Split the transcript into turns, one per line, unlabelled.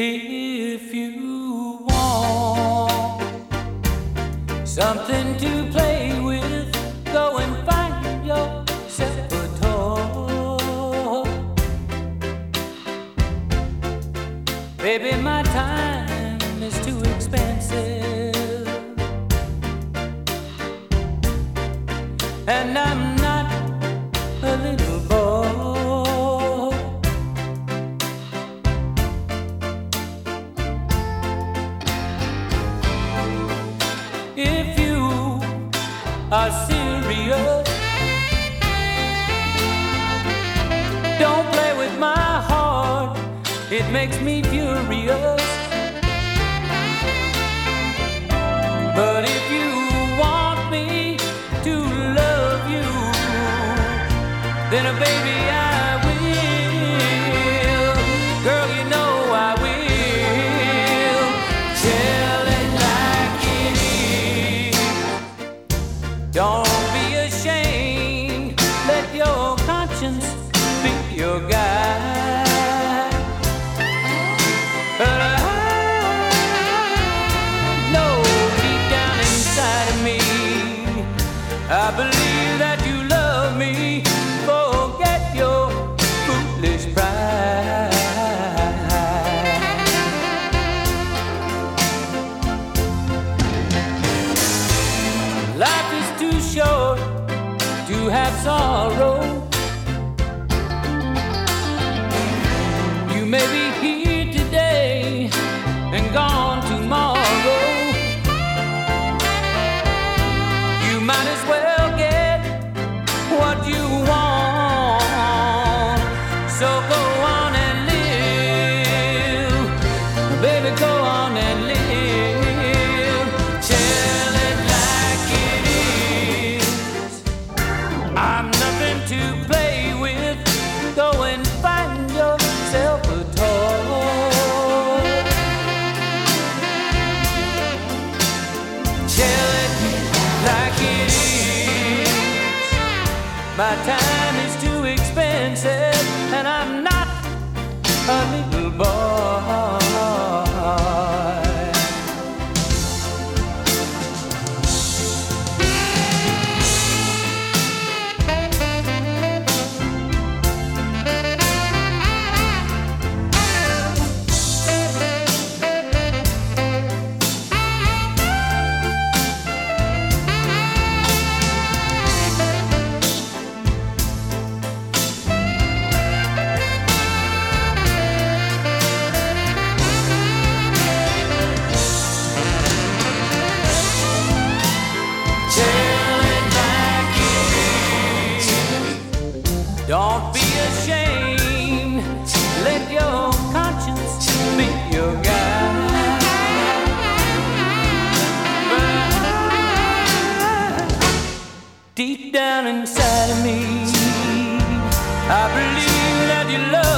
If you want something to play with, go and find yourself a toy. Baby, my time is too expensive, and I'm not a little If you are serious, don't play with my heart, it makes me furious. But if you want me to love you, then uh, baby I me, I believe that you love me. Forget your foolish pride. Life is too short to have sorrow. Deep down inside of me, I believe that you love